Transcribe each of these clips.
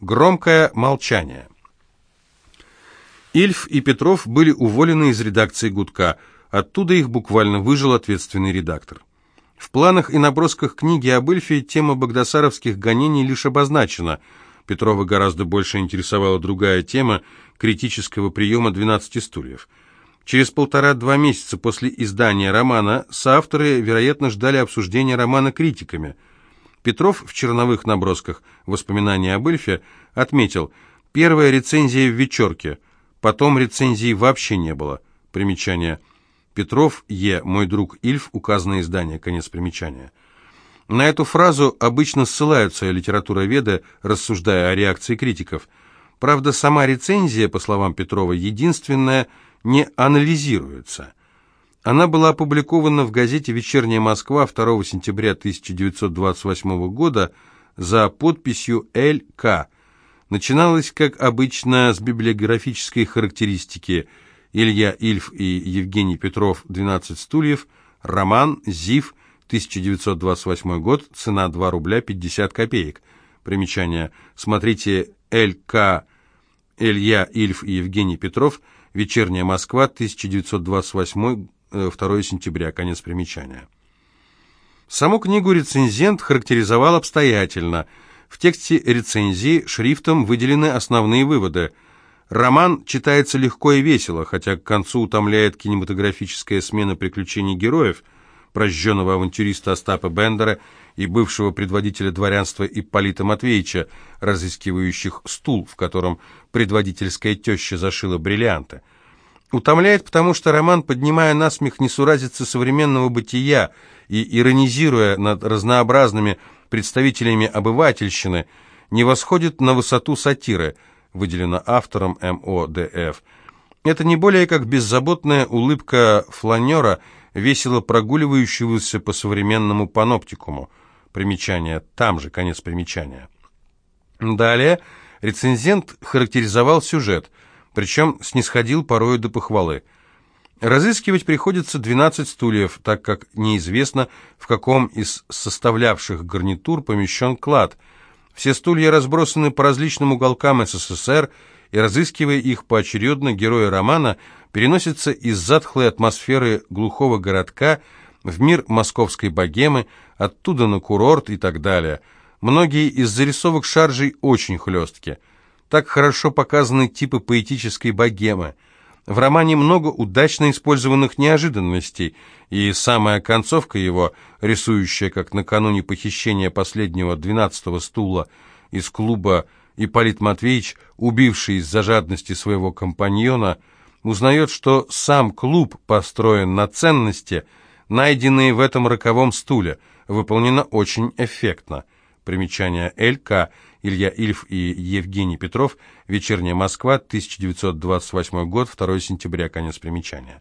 Громкое молчание. Ильф и Петров были уволены из редакции «Гудка», оттуда их буквально выжил ответственный редактор. В планах и набросках книги об Ильфе тема багдасаровских гонений лишь обозначена. Петрова гораздо больше интересовала другая тема критического приема «12 стульев». Через полтора-два месяца после издания романа соавторы, вероятно, ждали обсуждения романа критиками. Петров в черновых набросках «Воспоминания об Ильфе» отметил «Первая рецензия в «Вечерке», потом рецензии вообще не было». Примечание «Петров Е. Мой друг Ильф. Указанное издание». Конец примечания. На эту фразу обычно ссылаются литературоведы, рассуждая о реакции критиков. Правда, сама рецензия, по словам Петрова, единственная – не анализируется. Она была опубликована в газете «Вечерняя Москва» 2 сентября 1928 года за подписью «Л.К». Начиналась, как обычно, с библиографической характеристики Илья Ильф и Евгений Петров «12 стульев», роман «Зив», 1928 год, цена 2 рубля 50 копеек. Примечание. Смотрите «Л.К. Илья Ильф и Евгений Петров», Вечерняя Москва, 1928, 2 э, сентября, конец примечания. Саму книгу рецензент характеризовал обстоятельно. В тексте рецензии шрифтом выделены основные выводы. Роман читается легко и весело, хотя к концу утомляет кинематографическая смена приключений героев, прожженного авантюриста Остапа Бендера и бывшего предводителя дворянства Ипполита Матвеевича, разыскивающих стул, в котором предводительская теща зашила бриллианты. Утомляет, потому что роман, поднимая насмех несуразицы современного бытия и иронизируя над разнообразными представителями обывательщины, не восходит на высоту сатиры, выделено автором МОДФ. Это не более как беззаботная улыбка фланера, весело прогуливающегося по современному паноптикуму. Примечание, там же конец примечания. Далее рецензент характеризовал сюжет, причем снисходил порою до похвалы. Разыскивать приходится 12 стульев, так как неизвестно, в каком из составлявших гарнитур помещен клад. Все стулья разбросаны по различным уголкам СССР, и разыскивая их поочередно, герои романа переносятся из затхлой атмосферы глухого городка в мир московской богемы, оттуда на курорт и так далее – Многие из зарисовок шаржей очень хлесткие. Так хорошо показаны типы поэтической богемы. В романе много удачно использованных неожиданностей, и самая концовка его, рисующая, как накануне похищения последнего двенадцатого стула из клуба Ипполит Матвеевич, убивший из-за жадности своего компаньона, узнает, что сам клуб построен на ценности, найденные в этом роковом стуле, выполнено очень эффектно. Примечание Л.К. Илья Ильф и Евгений Петров. Вечерняя Москва, 1928 год, 2 сентября, конец примечания.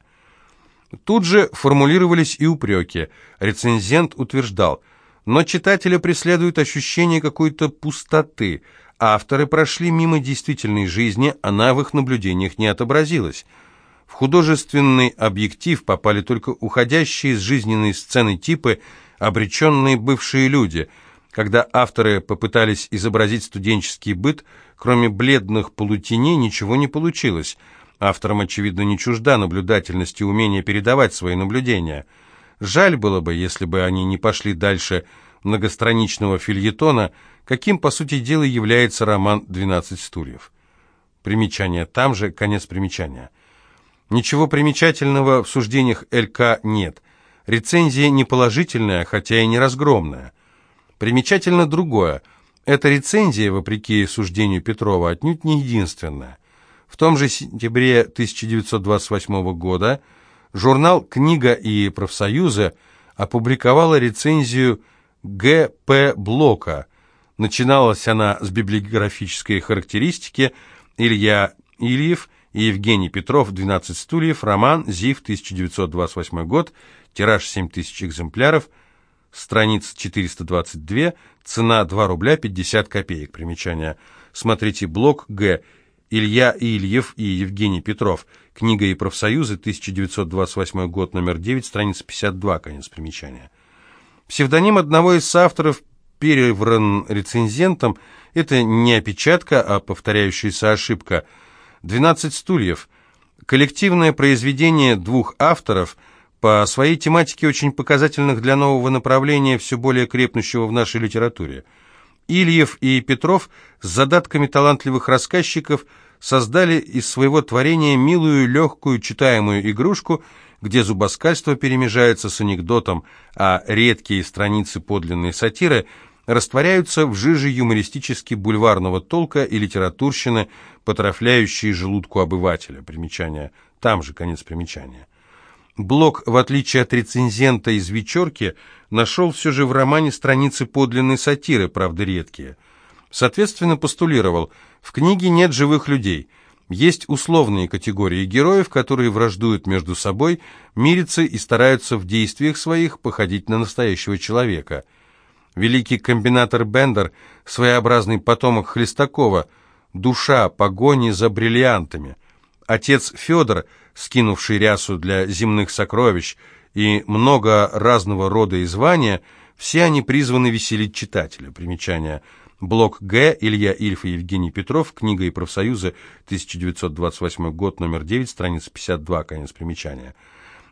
Тут же формулировались и упреки. Рецензент утверждал, но читателя преследует ощущение какой-то пустоты. Авторы прошли мимо действительной жизни, она в их наблюдениях не отобразилась. В художественный объектив попали только уходящие из жизненной сцены типы, обреченные бывшие люди – когда авторы попытались изобразить студенческий быт, кроме бледных полутеней ничего не получилось. Авторам, очевидно, не чужда наблюдательность и умение передавать свои наблюдения. Жаль было бы, если бы они не пошли дальше многостраничного фильетона, каким, по сути дела, является роман «12 стульев». Примечание там же, конец примечания. Ничего примечательного в суждениях ЛК нет. Рецензия не положительная, хотя и не разгромная. Примечательно другое. Эта рецензия, вопреки суждению Петрова, отнюдь не единственная. В том же сентябре 1928 года журнал «Книга и профсоюзы» опубликовала рецензию Г. П. Блока. Начиналась она с библиографической характеристики Илья Ильев и Евгений Петров «12 стульев», роман «Зив», 1928 год, тираж 7000 экземпляров – страница 422, цена 2 рубля 50 копеек. Примечание. Смотрите блог Г. Илья Ильев и Евгений Петров. Книга и профсоюзы, 1928 год, номер 9, страница 52, конец примечания. Псевдоним одного из авторов перевран рецензентом, это не опечатка, а повторяющаяся ошибка. «Двенадцать стульев» – коллективное произведение двух авторов – по своей тематике очень показательных для нового направления, все более крепнущего в нашей литературе. Ильев и Петров с задатками талантливых рассказчиков создали из своего творения милую, легкую, читаемую игрушку, где зубоскальство перемежается с анекдотом, а редкие страницы подлинной сатиры растворяются в жиже юмористически бульварного толка и литературщины, потрафляющей желудку обывателя. Примечание. Там же конец примечания. Блок, в отличие от рецензента из «Вечерки», нашел все же в романе страницы подлинной сатиры, правда редкие. Соответственно, постулировал, в книге нет живых людей. Есть условные категории героев, которые враждуют между собой, мирятся и стараются в действиях своих походить на настоящего человека. Великий комбинатор Бендер, своеобразный потомок Хлестакова, душа погони за бриллиантами. Отец Федор – скинувший рясу для земных сокровищ, и много разного рода и звания, все они призваны веселить читателя. Примечание. Блок Г. Илья Ильф и Евгений Петров. Книга и профсоюзы. 1928 год. Номер 9. Страница 52. Конец примечания.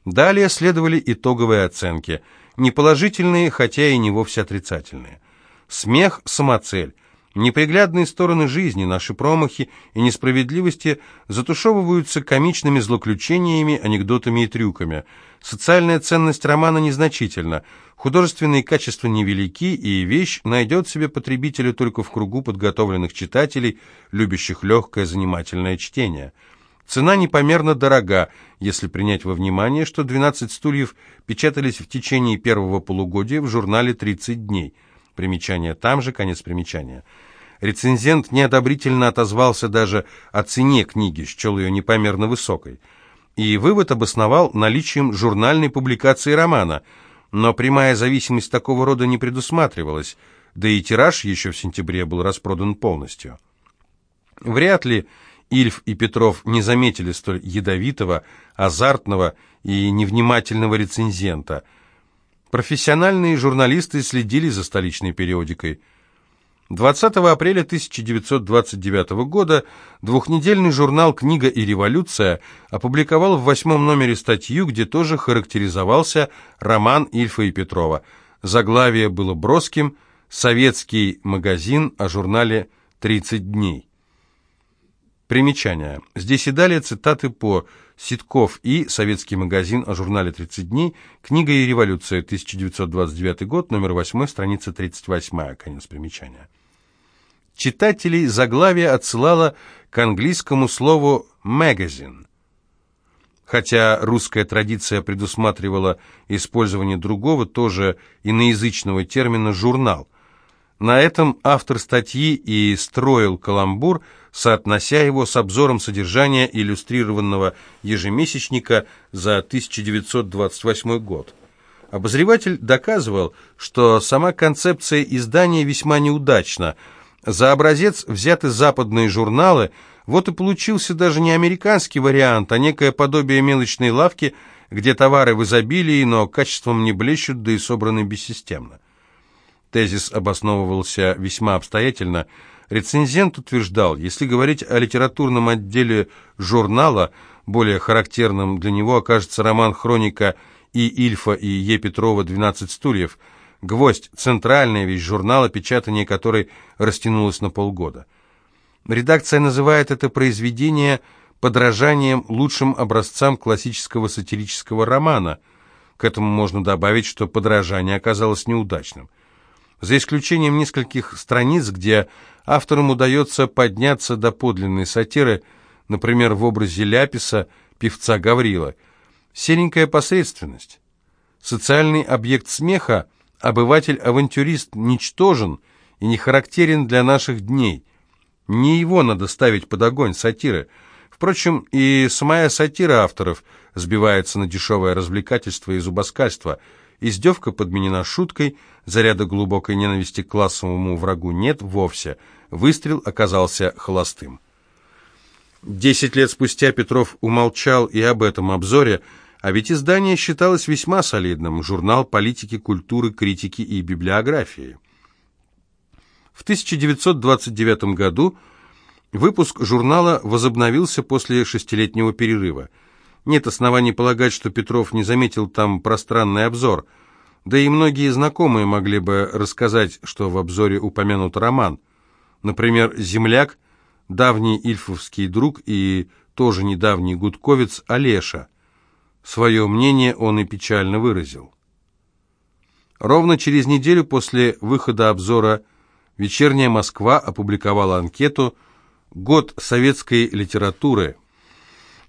Далее следовали итоговые оценки. Неположительные, хотя и не вовсе отрицательные. Смех – самоцель. Неприглядные стороны жизни, наши промахи и несправедливости затушевываются комичными злоключениями, анекдотами и трюками. Социальная ценность романа незначительна, художественные качества невелики, и вещь найдет себе потребителя только в кругу подготовленных читателей, любящих легкое занимательное чтение. Цена непомерно дорога, если принять во внимание, что «12 стульев» печатались в течение первого полугодия в журнале «30 дней». Примечание там же, конец примечания. Рецензент неодобрительно отозвался даже о цене книги, счел ее непомерно высокой. И вывод обосновал наличием журнальной публикации романа, но прямая зависимость такого рода не предусматривалась, да и тираж еще в сентябре был распродан полностью. Вряд ли Ильф и Петров не заметили столь ядовитого, азартного и невнимательного рецензента – Профессиональные журналисты следили за столичной периодикой. 20 апреля 1929 года двухнедельный журнал «Книга и революция» опубликовал в восьмом номере статью, где тоже характеризовался роман Ильфа и Петрова. Заглавие было броским «Советский магазин о журнале «30 дней». Примечание. Здесь и далее цитаты по Ситков и «Советский магазин» о журнале «30 дней», книга и революция, 1929 год, номер 8, страница 38, конец примечания. Читателей заглавие отсылало к английскому слову «magazine». Хотя русская традиция предусматривала использование другого, тоже иноязычного термина «журнал». На этом автор статьи и строил каламбур – соотнося его с обзором содержания иллюстрированного ежемесячника за 1928 год. Обозреватель доказывал, что сама концепция издания весьма неудачна. За образец взяты западные журналы, вот и получился даже не американский вариант, а некое подобие мелочной лавки, где товары в изобилии, но качеством не блещут, да и собраны бессистемно. Тезис обосновывался весьма обстоятельно – Рецензент утверждал, если говорить о литературном отделе журнала, более характерным для него окажется роман «Хроника» и Ильфа и Е. Петрова «12 стульев», «Гвоздь» — центральная вещь журнала, печатание которой растянулось на полгода. Редакция называет это произведение подражанием лучшим образцам классического сатирического романа. К этому можно добавить, что подражание оказалось неудачным. За исключением нескольких страниц, где авторам удается подняться до подлинной сатиры, например, в образе Ляписа, певца Гаврила. Серенькая посредственность. Социальный объект смеха, обыватель-авантюрист, ничтожен и не характерен для наших дней. Не его надо ставить под огонь сатиры. Впрочем, и самая сатира авторов сбивается на дешевое развлекательство и зубоскальство – Издевка подменена шуткой, заряда глубокой ненависти к классовому врагу нет вовсе. Выстрел оказался холостым. Десять лет спустя Петров умолчал и об этом обзоре, а ведь издание считалось весьма солидным, журнал политики, культуры, критики и библиографии. В 1929 году выпуск журнала возобновился после шестилетнего перерыва. Нет оснований полагать, что Петров не заметил там пространный обзор, да и многие знакомые могли бы рассказать, что в обзоре упомянут роман. Например, «Земляк», давний ильфовский друг и тоже недавний гудковец Олеша. Свое мнение он и печально выразил. Ровно через неделю после выхода обзора «Вечерняя Москва» опубликовала анкету «Год советской литературы»,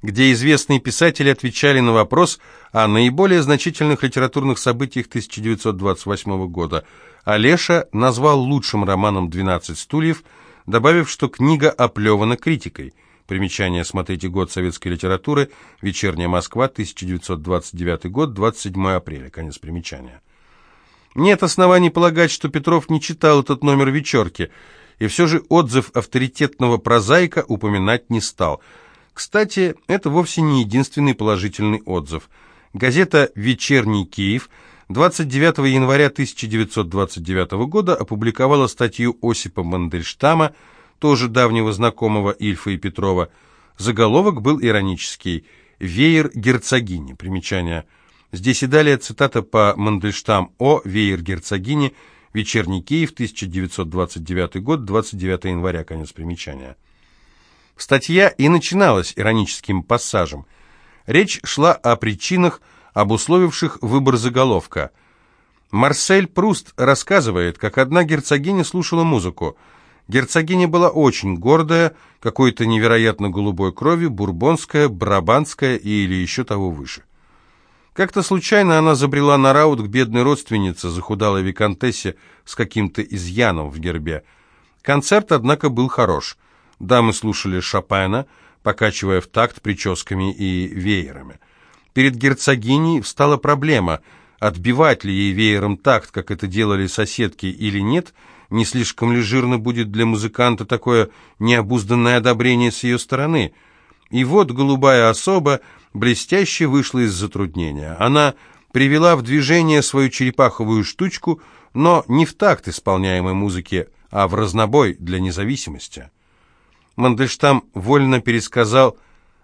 где известные писатели отвечали на вопрос о наиболее значительных литературных событиях 1928 года. Олеша назвал лучшим романом «12 стульев», добавив, что книга оплевана критикой. Примечание «Смотрите год советской литературы», «Вечерняя Москва», 1929 год, 27 апреля». Конец примечания. Нет оснований полагать, что Петров не читал этот номер «Вечерки», и все же отзыв авторитетного прозаика упоминать не стал. Кстати, это вовсе не единственный положительный отзыв. Газета «Вечерний Киев» 29 января 1929 года опубликовала статью Осипа Мандельштама, тоже давнего знакомого Ильфа и Петрова. Заголовок был иронический «Веер герцогини». Примечание. Здесь и далее цитата по Мандельштам о «Веер герцогини», «Вечерний Киев», 1929 год, 29 января, конец примечания. Статья и начиналась ироническим пассажем. Речь шла о причинах, обусловивших выбор заголовка. Марсель Пруст рассказывает, как одна герцогиня слушала музыку – Герцогиня была очень гордая, какой-то невероятно голубой крови, бурбонская, брабанская или еще того выше. Как-то случайно она забрела на раут к бедной родственнице, захудалой виконтессе с каким-то изъяном в гербе. Концерт, однако, был хорош. Дамы слушали Шопена, покачивая в такт прическами и веерами. Перед герцогиней встала проблема, отбивать ли ей веером такт, как это делали соседки, или нет – не слишком ли жирно будет для музыканта такое необузданное одобрение с ее стороны? И вот голубая особа блестяще вышла из затруднения. Она привела в движение свою черепаховую штучку, но не в такт исполняемой музыки, а в разнобой для независимости. Мандельштам вольно пересказал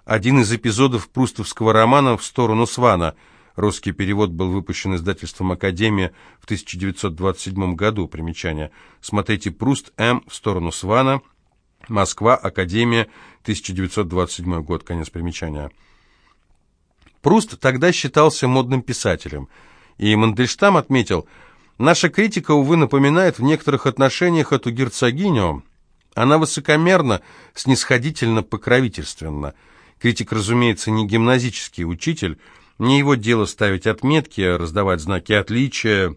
один из эпизодов прустовского романа в сторону Свана – Русский перевод был выпущен издательством «Академия» в 1927 году. Примечание. Смотрите «Пруст М. в сторону Свана». Москва. Академия. 1927 год. Конец примечания. Пруст тогда считался модным писателем. И Мандельштам отметил, «Наша критика, увы, напоминает в некоторых отношениях эту герцогиню. Она высокомерна, снисходительно, покровительственна. Критик, разумеется, не гимназический учитель, не его дело ставить отметки, раздавать знаки отличия,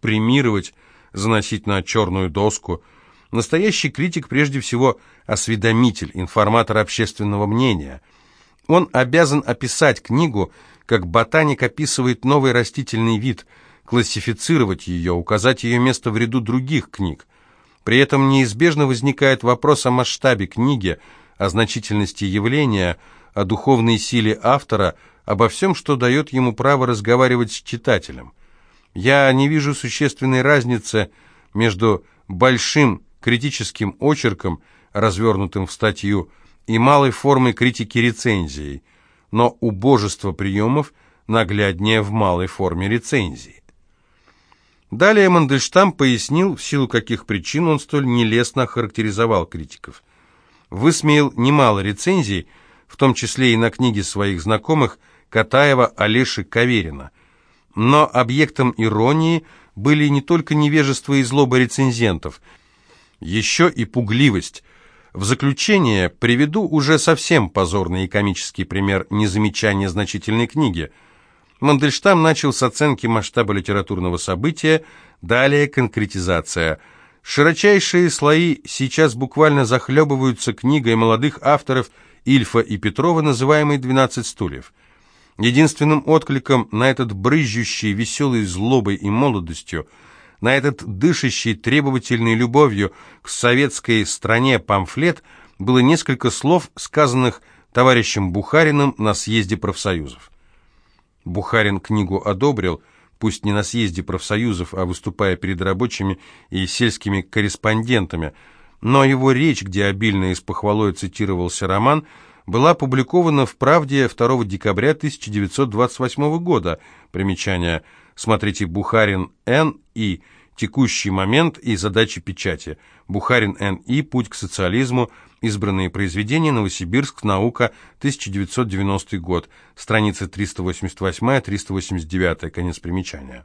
премировать, заносить на черную доску. Настоящий критик прежде всего осведомитель, информатор общественного мнения. Он обязан описать книгу, как ботаник описывает новый растительный вид, классифицировать ее, указать ее место в ряду других книг. При этом неизбежно возникает вопрос о масштабе книги, о значительности явления, о духовной силе автора – обо всем, что дает ему право разговаривать с читателем. Я не вижу существенной разницы между большим критическим очерком, развернутым в статью, и малой формой критики рецензии, но убожество приемов нагляднее в малой форме рецензии. Далее Мандельштам пояснил, в силу каких причин он столь нелестно охарактеризовал критиков. Высмеял немало рецензий, в том числе и на книги своих знакомых – Катаева, Олеши, Каверина. Но объектом иронии были не только невежество и злоба рецензентов, еще и пугливость. В заключение приведу уже совсем позорный и комический пример незамечания значительной книги. Мандельштам начал с оценки масштаба литературного события, далее конкретизация. Широчайшие слои сейчас буквально захлебываются книгой молодых авторов Ильфа и Петрова, называемой «12 стульев». Единственным откликом на этот брызжущий веселой злобой и молодостью, на этот дышащий требовательной любовью к советской стране памфлет было несколько слов, сказанных товарищем Бухариным на съезде профсоюзов. Бухарин книгу одобрил, пусть не на съезде профсоюзов, а выступая перед рабочими и сельскими корреспондентами, но его речь, где обильно и с похвалой цитировался роман, была опубликована в «Правде» 2 декабря 1928 года. Примечание. Смотрите «Бухарин Н. и «Текущий момент» и «Задачи печати». Бухарин Н. и «Путь к социализму», Избранные произведения. Новосибирск. Наука. 1990 год. Страницы 388-389. Конец примечания.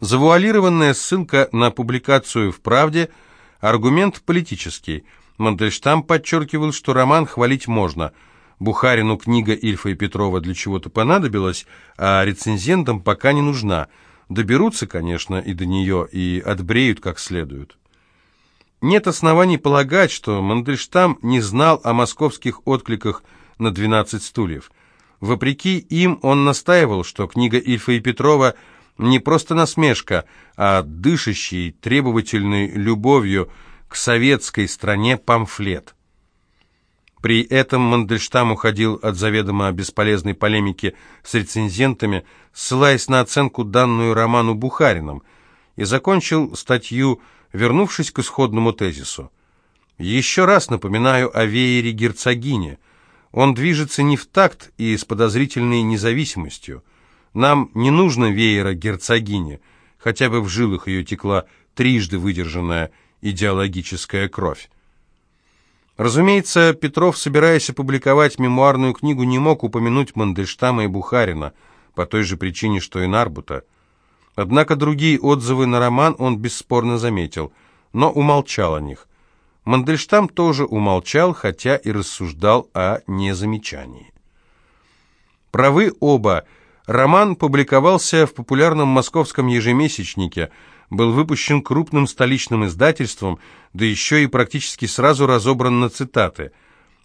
Завуалированная ссылка на публикацию в «Правде» – аргумент политический. Мандельштам подчеркивал, что роман хвалить можно. Бухарину книга Ильфа и Петрова для чего-то понадобилась, а рецензентам пока не нужна. Доберутся, конечно, и до нее, и отбреют как следует. Нет оснований полагать, что Мандельштам не знал о московских откликах на «12 стульев». Вопреки им он настаивал, что книга Ильфа и Петрова не просто насмешка, а дышащий, требовательной любовью к советской стране памфлет. При этом Мандельштам уходил от заведомо бесполезной полемики с рецензентами, ссылаясь на оценку, данную роману Бухарином, и закончил статью вернувшись к исходному тезису. Еще раз напоминаю о веере герцогини. Он движется не в такт и с подозрительной независимостью. Нам не нужно веера герцогини, хотя бы в жилах ее текла трижды выдержанная идеологическая кровь. Разумеется, Петров, собираясь опубликовать мемуарную книгу, не мог упомянуть Мандельштама и Бухарина, по той же причине, что и Нарбута. Однако другие отзывы на роман он бесспорно заметил, но умолчал о них. Мандельштам тоже умолчал, хотя и рассуждал о незамечании. Правы оба. Роман публиковался в популярном московском ежемесячнике, был выпущен крупным столичным издательством, да еще и практически сразу разобран на цитаты.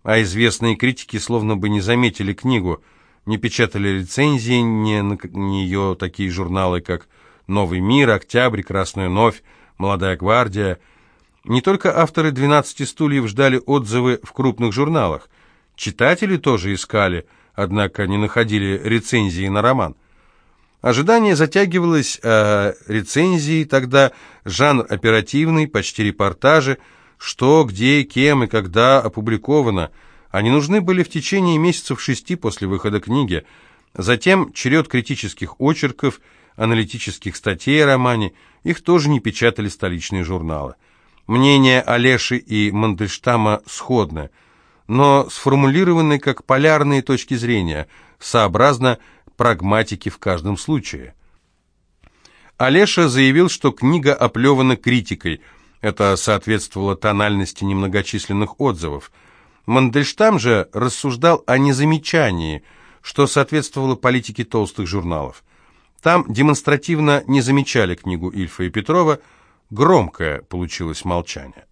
А известные критики словно бы не заметили книгу, не печатали рецензии не на нее такие журналы, как «Новый мир», «Октябрь», «Красная новь», «Молодая гвардия». Не только авторы «12 стульев» ждали отзывы в крупных журналах. Читатели тоже искали, однако не находили рецензии на роман. Ожидание затягивалось, а рецензии тогда жанр оперативный, почти репортажи, что, где, кем и когда опубликовано. Они нужны были в течение месяцев шести после выхода книги. Затем черед критических очерков – аналитических статей о романе, их тоже не печатали столичные журналы. Мнения Олеши и Мандельштама сходны, но сформулированы как полярные точки зрения, сообразно прагматике в каждом случае. Олеша заявил, что книга оплевана критикой, это соответствовало тональности немногочисленных отзывов. Мандельштам же рассуждал о незамечании, что соответствовало политике толстых журналов. Там демонстративно не замечали книгу Ильфа и Петрова, громкое получилось молчание.